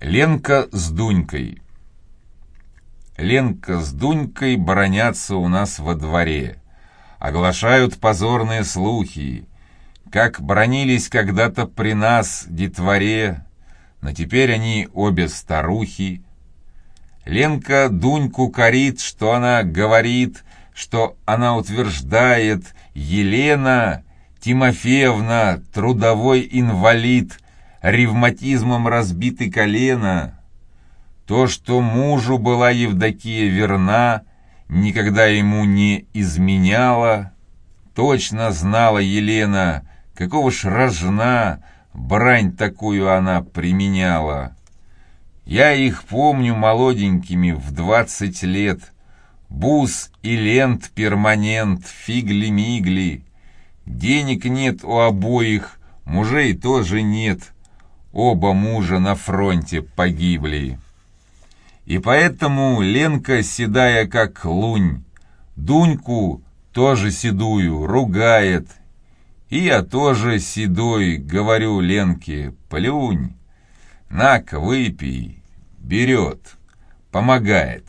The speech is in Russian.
Ленка с Дунькой Ленка с Дунькой бронятся у нас во дворе. Оглашают позорные слухи, как бронились когда-то при нас детворе, но теперь они обе старухи. Ленка Дуньку корит, что она говорит, что она утверждает, Елена Тимофеевна, трудовой инвалид, ревматизмом разбиты колено. То, что мужу была Евдокия верна, никогда ему не изменяла, точно знала Елена, какого ж рожна, брань такую она применяла. Я их помню молоденькими в двадцать лет, бус и лент перманент, фигли-мигли, Денег нет у обоих, мужей тоже нет. Оба мужа на фронте погибли. И поэтому Ленка седая как лунь, Дуньку тоже седую ругает. И я тоже седой говорю Ленке, плюнь. На-ка, выпей, берет, помогает.